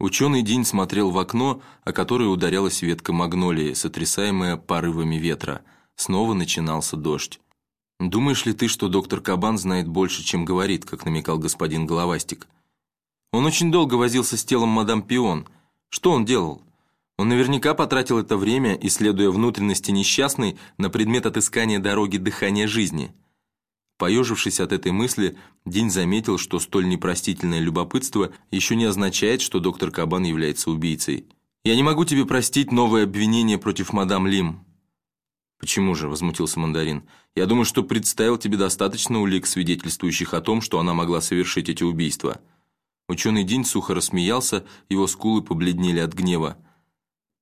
Ученый День смотрел в окно, о которое ударялась ветка магнолии, сотрясаемая порывами ветра. Снова начинался дождь. «Думаешь ли ты, что доктор Кабан знает больше, чем говорит», как намекал господин Головастик? «Он очень долго возился с телом мадам Пион. Что он делал? Он наверняка потратил это время, исследуя внутренности несчастной на предмет отыскания дороги дыхания жизни». Поежившись от этой мысли, День заметил, что столь непростительное любопытство еще не означает, что доктор Кабан является убийцей. «Я не могу тебе простить новое обвинение против мадам Лим». «Почему же?» – возмутился Мандарин. «Я думаю, что представил тебе достаточно улик, свидетельствующих о том, что она могла совершить эти убийства». Ученый День сухо рассмеялся, его скулы побледнели от гнева.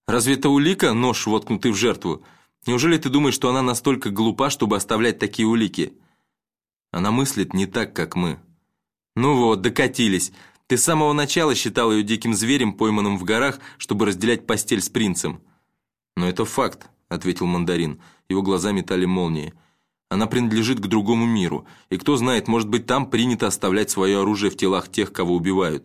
«Разве это улика, нож, воткнутый в жертву? Неужели ты думаешь, что она настолько глупа, чтобы оставлять такие улики?» Она мыслит не так, как мы. Ну вот, докатились. Ты с самого начала считал ее диким зверем, пойманным в горах, чтобы разделять постель с принцем. Но это факт, ответил мандарин. Его глаза метали молнии. Она принадлежит к другому миру, и кто знает, может быть, там принято оставлять свое оружие в телах тех, кого убивают.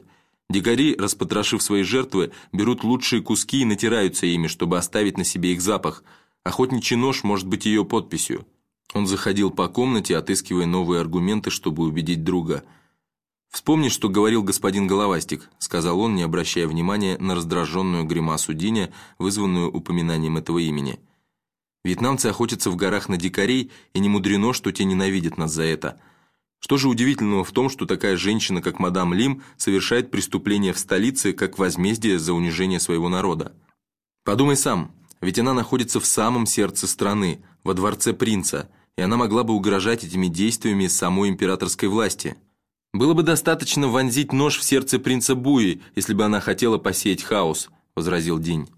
Дикари, распотрошив свои жертвы, берут лучшие куски и натираются ими, чтобы оставить на себе их запах. Охотничий нож может быть ее подписью. Он заходил по комнате, отыскивая новые аргументы, чтобы убедить друга. «Вспомни, что говорил господин Головастик», — сказал он, не обращая внимания на раздраженную гримасу Диня, вызванную упоминанием этого имени. «Вьетнамцы охотятся в горах на дикарей, и не мудрено, что те ненавидят нас за это. Что же удивительного в том, что такая женщина, как мадам Лим, совершает преступление в столице, как возмездие за унижение своего народа? Подумай сам, ведь она находится в самом сердце страны, во дворце принца» и она могла бы угрожать этими действиями самой императорской власти. «Было бы достаточно вонзить нож в сердце принца Буи, если бы она хотела посеять хаос», – возразил Динь.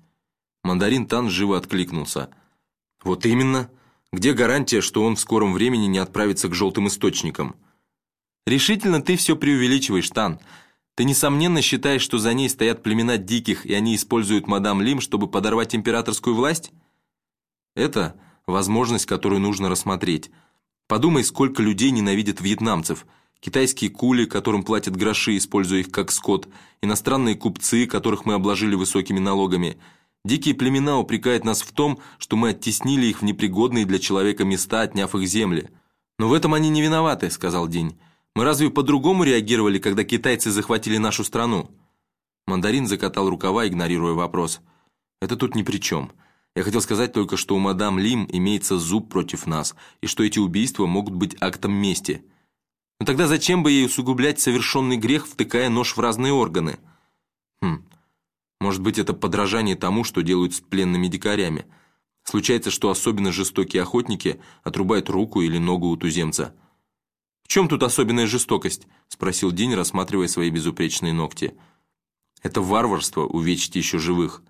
Мандарин Тан живо откликнулся. «Вот именно. Где гарантия, что он в скором времени не отправится к желтым источникам?» «Решительно ты все преувеличиваешь, Тан. Ты, несомненно, считаешь, что за ней стоят племена диких, и они используют мадам Лим, чтобы подорвать императорскую власть?» «Это возможность, которую нужно рассмотреть. Подумай, сколько людей ненавидят вьетнамцев. Китайские кули, которым платят гроши, используя их как скот, иностранные купцы, которых мы обложили высокими налогами. Дикие племена упрекают нас в том, что мы оттеснили их в непригодные для человека места, отняв их земли. «Но в этом они не виноваты», — сказал День. «Мы разве по-другому реагировали, когда китайцы захватили нашу страну?» Мандарин закатал рукава, игнорируя вопрос. «Это тут ни при чем. Я хотел сказать только, что у мадам Лим имеется зуб против нас, и что эти убийства могут быть актом мести. Но тогда зачем бы ей усугублять совершенный грех, втыкая нож в разные органы? Хм, может быть, это подражание тому, что делают с пленными дикарями. Случается, что особенно жестокие охотники отрубают руку или ногу у туземца. «В чем тут особенная жестокость?» – спросил День, рассматривая свои безупречные ногти. «Это варварство увечить еще живых».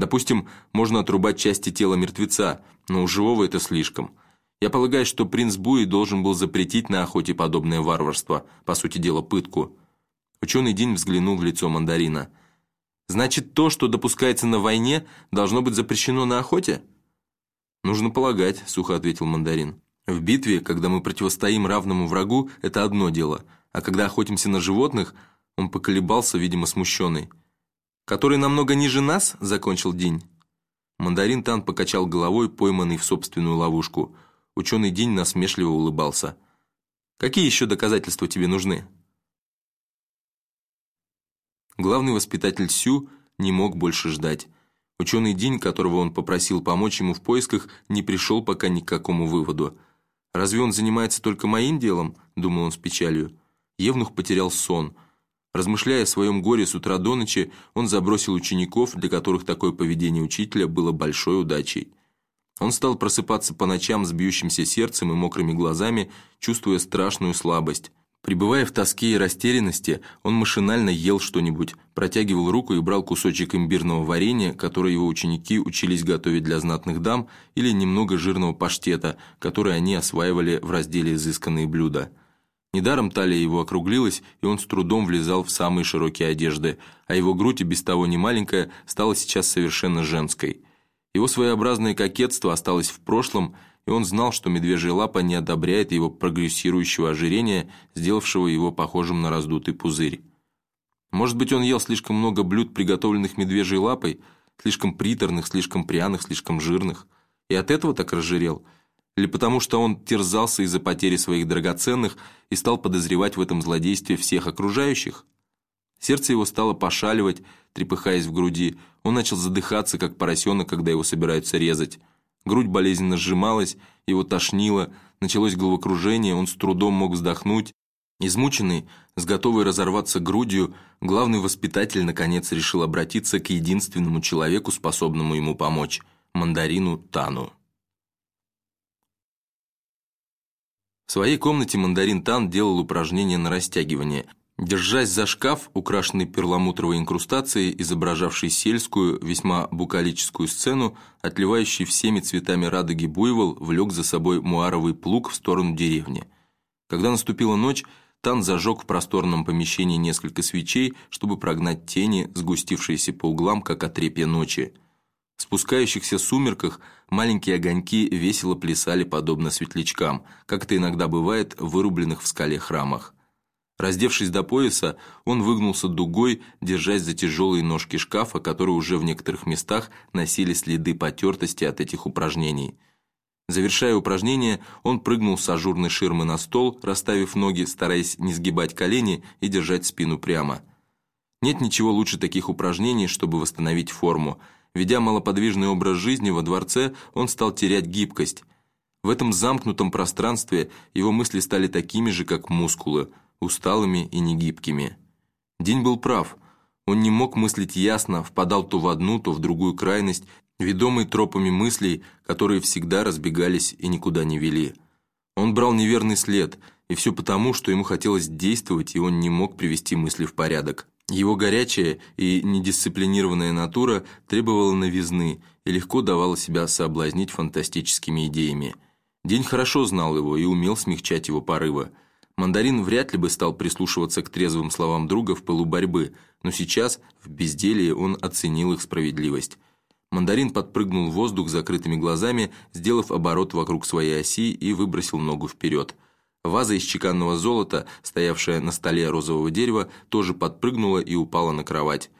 Допустим, можно отрубать части тела мертвеца, но у живого это слишком. Я полагаю, что принц Буи должен был запретить на охоте подобное варварство, по сути дела пытку. Ученый День взглянул в лицо мандарина. «Значит, то, что допускается на войне, должно быть запрещено на охоте?» «Нужно полагать», — сухо ответил мандарин. «В битве, когда мы противостоим равному врагу, это одно дело, а когда охотимся на животных...» Он поколебался, видимо, смущенный который намного ниже нас?» – закончил День. Мандарин Тан покачал головой, пойманный в собственную ловушку. Ученый День насмешливо улыбался. «Какие еще доказательства тебе нужны?» Главный воспитатель Сю не мог больше ждать. Ученый День, которого он попросил помочь ему в поисках, не пришел пока ни к какому выводу. «Разве он занимается только моим делом?» – думал он с печалью. Евнух потерял сон – Размышляя о своем горе с утра до ночи, он забросил учеников, для которых такое поведение учителя было большой удачей. Он стал просыпаться по ночам с бьющимся сердцем и мокрыми глазами, чувствуя страшную слабость. Пребывая в тоске и растерянности, он машинально ел что-нибудь, протягивал руку и брал кусочек имбирного варенья, которое его ученики учились готовить для знатных дам, или немного жирного паштета, который они осваивали в разделе «Изысканные блюда». Недаром талия его округлилась, и он с трудом влезал в самые широкие одежды, а его грудь, и без того немаленькая, стала сейчас совершенно женской. Его своеобразное кокетство осталось в прошлом, и он знал, что медвежья лапа не одобряет его прогрессирующего ожирения, сделавшего его похожим на раздутый пузырь. Может быть, он ел слишком много блюд, приготовленных медвежьей лапой, слишком приторных, слишком пряных, слишком жирных, и от этого так разжирел? Или потому что он терзался из-за потери своих драгоценных и стал подозревать в этом злодействе всех окружающих? Сердце его стало пошаливать, трепыхаясь в груди. Он начал задыхаться, как поросенок, когда его собираются резать. Грудь болезненно сжималась, его тошнило, началось головокружение, он с трудом мог вздохнуть. Измученный, с готовой разорваться грудью, главный воспитатель наконец решил обратиться к единственному человеку, способному ему помочь – мандарину Тану. В своей комнате мандарин Тан делал упражнения на растягивание. Держась за шкаф, украшенный перламутровой инкрустацией, изображавший сельскую, весьма букалическую сцену, отливающий всеми цветами радуги буйвол влек за собой муаровый плуг в сторону деревни. Когда наступила ночь, Тан зажег в просторном помещении несколько свечей, чтобы прогнать тени, сгустившиеся по углам, как отрепья ночи. В спускающихся сумерках маленькие огоньки весело плясали подобно светлячкам, как это иногда бывает в вырубленных в скале храмах. Раздевшись до пояса, он выгнулся дугой, держась за тяжелые ножки шкафа, которые уже в некоторых местах носили следы потертости от этих упражнений – Завершая упражнение, он прыгнул с ажурной ширмы на стол, расставив ноги, стараясь не сгибать колени и держать спину прямо. Нет ничего лучше таких упражнений, чтобы восстановить форму. Ведя малоподвижный образ жизни во дворце, он стал терять гибкость. В этом замкнутом пространстве его мысли стали такими же, как мускулы, усталыми и негибкими. День был прав. Он не мог мыслить ясно, впадал то в одну, то в другую крайность ведомый тропами мыслей, которые всегда разбегались и никуда не вели. Он брал неверный след, и все потому, что ему хотелось действовать, и он не мог привести мысли в порядок. Его горячая и недисциплинированная натура требовала новизны и легко давала себя соблазнить фантастическими идеями. День хорошо знал его и умел смягчать его порывы. Мандарин вряд ли бы стал прислушиваться к трезвым словам друга в пылу борьбы, но сейчас, в безделии, он оценил их справедливость. Мандарин подпрыгнул в воздух закрытыми глазами, сделав оборот вокруг своей оси и выбросил ногу вперед. Ваза из чеканного золота, стоявшая на столе розового дерева, тоже подпрыгнула и упала на кровать.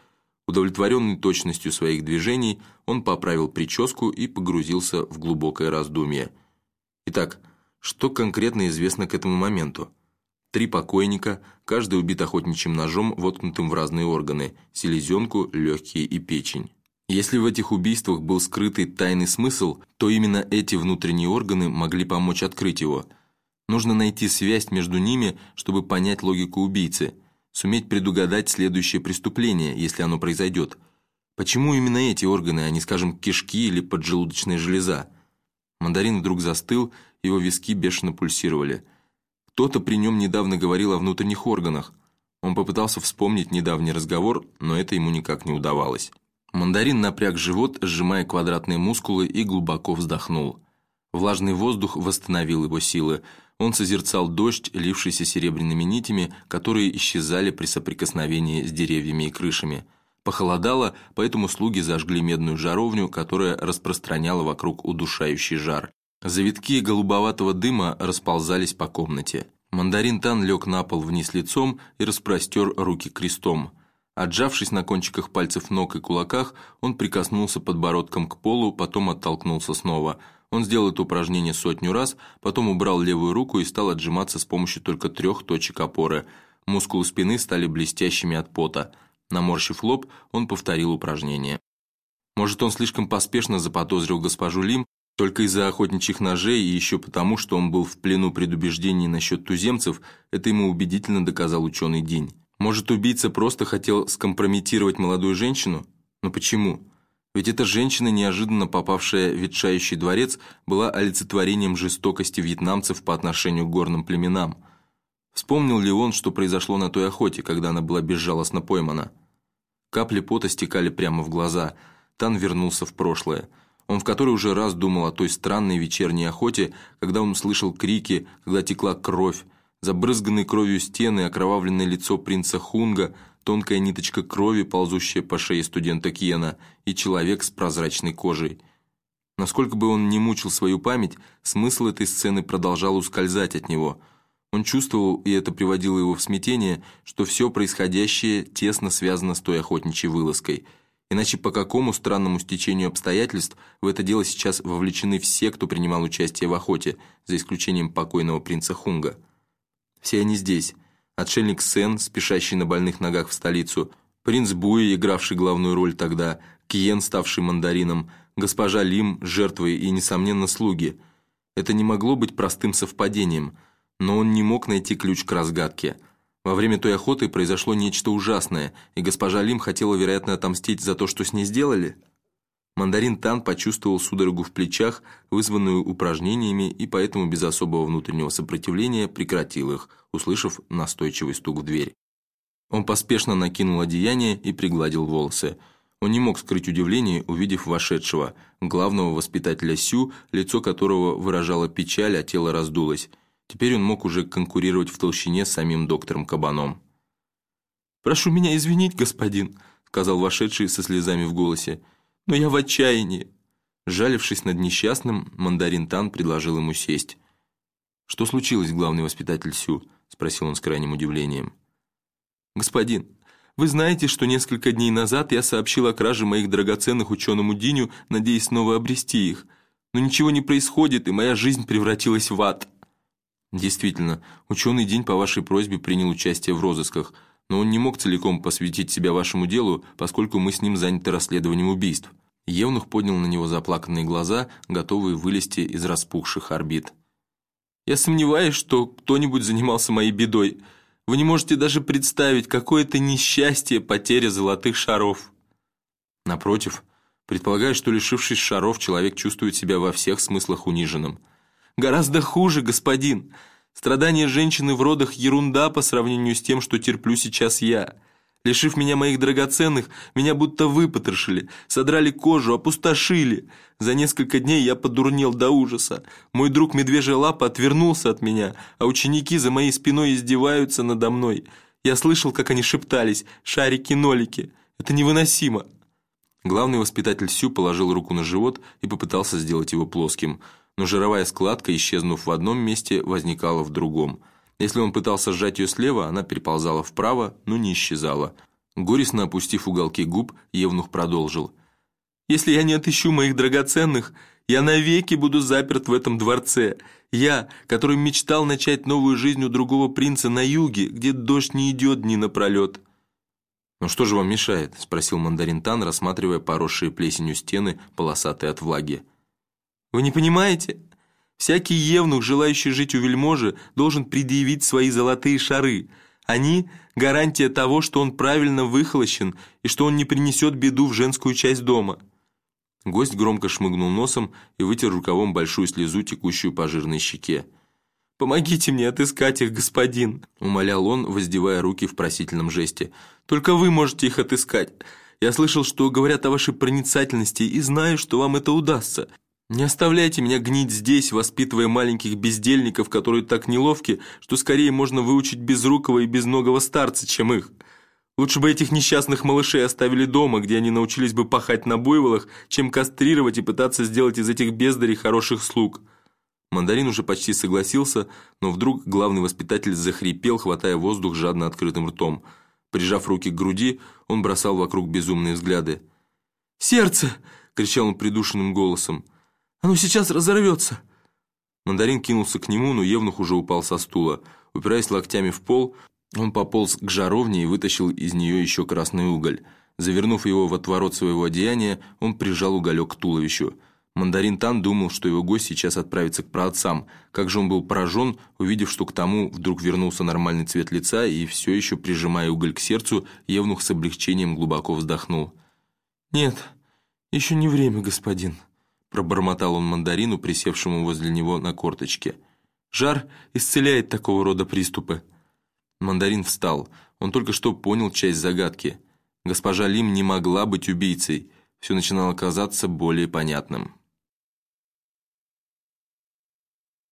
Удовлетворенный точностью своих движений, он поправил прическу и погрузился в глубокое раздумье. Итак, что конкретно известно к этому моменту? Три покойника, каждый убит охотничьим ножом, воткнутым в разные органы – селезенку, легкие и печень. Если в этих убийствах был скрытый тайный смысл, то именно эти внутренние органы могли помочь открыть его. Нужно найти связь между ними, чтобы понять логику убийцы, суметь предугадать следующее преступление, если оно произойдет. Почему именно эти органы, а не, скажем, кишки или поджелудочная железа? Мандарин вдруг застыл, его виски бешено пульсировали. Кто-то при нем недавно говорил о внутренних органах. Он попытался вспомнить недавний разговор, но это ему никак не удавалось. Мандарин напряг живот, сжимая квадратные мускулы, и глубоко вздохнул. Влажный воздух восстановил его силы. Он созерцал дождь, лившийся серебряными нитями, которые исчезали при соприкосновении с деревьями и крышами. Похолодало, поэтому слуги зажгли медную жаровню, которая распространяла вокруг удушающий жар. Завитки голубоватого дыма расползались по комнате. Мандарин Тан лег на пол вниз лицом и распростер руки крестом – Отжавшись на кончиках пальцев ног и кулаках, он прикоснулся подбородком к полу, потом оттолкнулся снова. Он сделал это упражнение сотню раз, потом убрал левую руку и стал отжиматься с помощью только трех точек опоры. Мускулы спины стали блестящими от пота. Наморщив лоб, он повторил упражнение. Может, он слишком поспешно заподозрил госпожу Лим, только из-за охотничьих ножей и еще потому, что он был в плену предубеждений насчет туземцев, это ему убедительно доказал ученый День. Может, убийца просто хотел скомпрометировать молодую женщину? Но почему? Ведь эта женщина, неожиданно попавшая в ветшающий дворец, была олицетворением жестокости вьетнамцев по отношению к горным племенам. Вспомнил ли он, что произошло на той охоте, когда она была безжалостно поймана? Капли пота стекали прямо в глаза. Тан вернулся в прошлое. Он в который уже раз думал о той странной вечерней охоте, когда он слышал крики, когда текла кровь, забрызганные кровью стены, окровавленное лицо принца Хунга, тонкая ниточка крови, ползущая по шее студента Кьена, и человек с прозрачной кожей. Насколько бы он не мучил свою память, смысл этой сцены продолжал ускользать от него. Он чувствовал, и это приводило его в смятение, что все происходящее тесно связано с той охотничьей вылазкой. Иначе по какому странному стечению обстоятельств в это дело сейчас вовлечены все, кто принимал участие в охоте, за исключением покойного принца Хунга. Все они здесь. Отшельник Сен, спешащий на больных ногах в столицу, принц Буи, игравший главную роль тогда, Киен, ставший мандарином, госпожа Лим, жертвой и, несомненно, слуги. Это не могло быть простым совпадением – но он не мог найти ключ к разгадке. Во время той охоты произошло нечто ужасное, и госпожа Лим хотела, вероятно, отомстить за то, что с ней сделали. Мандарин Тан почувствовал судорогу в плечах, вызванную упражнениями, и поэтому без особого внутреннего сопротивления прекратил их, услышав настойчивый стук в дверь. Он поспешно накинул одеяние и пригладил волосы. Он не мог скрыть удивление, увидев вошедшего, главного воспитателя Сю, лицо которого выражало печаль, а тело раздулось. Теперь он мог уже конкурировать в толщине с самим доктором Кабаном. «Прошу меня извинить, господин», — сказал вошедший со слезами в голосе, «но я в отчаянии». Жалившись над несчастным, мандарин Тан предложил ему сесть. «Что случилось, главный воспитатель Сю?» — спросил он с крайним удивлением. «Господин, вы знаете, что несколько дней назад я сообщил о краже моих драгоценных ученому Диню, надеясь снова обрести их. Но ничего не происходит, и моя жизнь превратилась в ад». Действительно, ученый день по вашей просьбе принял участие в розысках, но он не мог целиком посвятить себя вашему делу, поскольку мы с ним заняты расследованием убийств. Евнух поднял на него заплаканные глаза, готовые вылезти из распухших орбит. «Я сомневаюсь, что кто-нибудь занимался моей бедой. Вы не можете даже представить, какое это несчастье потеря золотых шаров». Напротив, предполагаю, что лишившись шаров, человек чувствует себя во всех смыслах униженным – Гораздо хуже, господин. Страдания женщины в родах – ерунда по сравнению с тем, что терплю сейчас я. Лишив меня моих драгоценных, меня будто выпотрошили, содрали кожу, опустошили. За несколько дней я подурнел до ужаса. Мой друг Медвежья Лапа отвернулся от меня, а ученики за моей спиной издеваются надо мной. Я слышал, как они шептались «шарики-нолики». Это невыносимо. Главный воспитатель Сю положил руку на живот и попытался сделать его плоским – но жировая складка, исчезнув в одном месте, возникала в другом. Если он пытался сжать ее слева, она переползала вправо, но не исчезала. Горестно опустив уголки губ, Евнух продолжил. «Если я не отыщу моих драгоценных, я навеки буду заперт в этом дворце. Я, который мечтал начать новую жизнь у другого принца на юге, где дождь не идет дни напролет». «Ну что же вам мешает?» – спросил мандарин Тан, рассматривая поросшие плесенью стены, полосатые от влаги. Вы не понимаете? Всякий евнух, желающий жить у вельможи, должен предъявить свои золотые шары. Они – гарантия того, что он правильно выхолощен и что он не принесет беду в женскую часть дома». Гость громко шмыгнул носом и вытер рукавом большую слезу, текущую по жирной щеке. «Помогите мне отыскать их, господин!» – умолял он, воздевая руки в просительном жесте. «Только вы можете их отыскать. Я слышал, что говорят о вашей проницательности и знаю, что вам это удастся. Не оставляйте меня гнить здесь, воспитывая маленьких бездельников, которые так неловки, что скорее можно выучить безрукого и безногого старца, чем их. Лучше бы этих несчастных малышей оставили дома, где они научились бы пахать на буйволах, чем кастрировать и пытаться сделать из этих бездарей хороших слуг». Мандарин уже почти согласился, но вдруг главный воспитатель захрипел, хватая воздух жадно открытым ртом. Прижав руки к груди, он бросал вокруг безумные взгляды. «Сердце!» — кричал он придушенным голосом. Оно сейчас разорвется!» Мандарин кинулся к нему, но Евнух уже упал со стула. Упираясь локтями в пол, он пополз к жаровне и вытащил из нее еще красный уголь. Завернув его в отворот своего одеяния, он прижал уголек к туловищу. Мандарин Тан думал, что его гость сейчас отправится к праотцам. Как же он был поражен, увидев, что к тому вдруг вернулся нормальный цвет лица, и все еще, прижимая уголь к сердцу, Евнух с облегчением глубоко вздохнул. «Нет, еще не время, господин». Пробормотал он мандарину, присевшему возле него на корточке. «Жар исцеляет такого рода приступы». Мандарин встал. Он только что понял часть загадки. Госпожа Лим не могла быть убийцей. Все начинало казаться более понятным.